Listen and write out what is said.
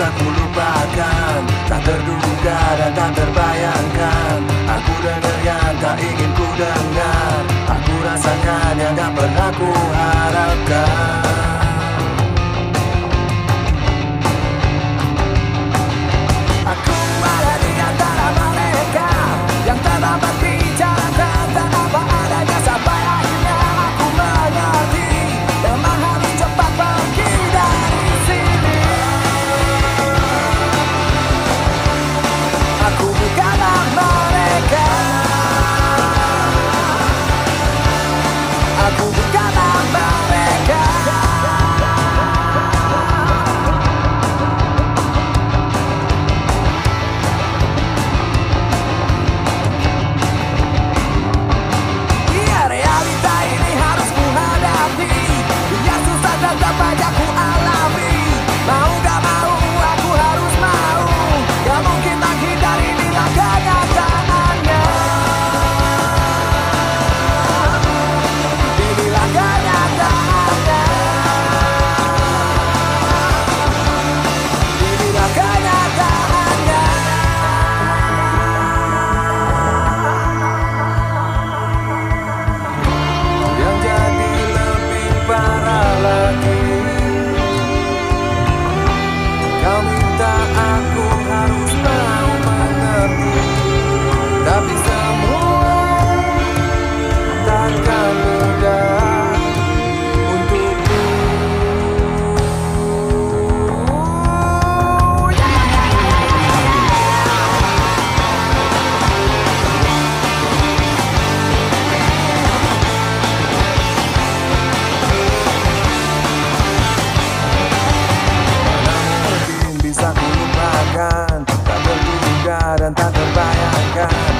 bisa ku lupakan Tak terduga dan tak terbayangkan Aku dengar yang tak ingin ku dengar Aku rasakan yang tak pernah ku hati. God.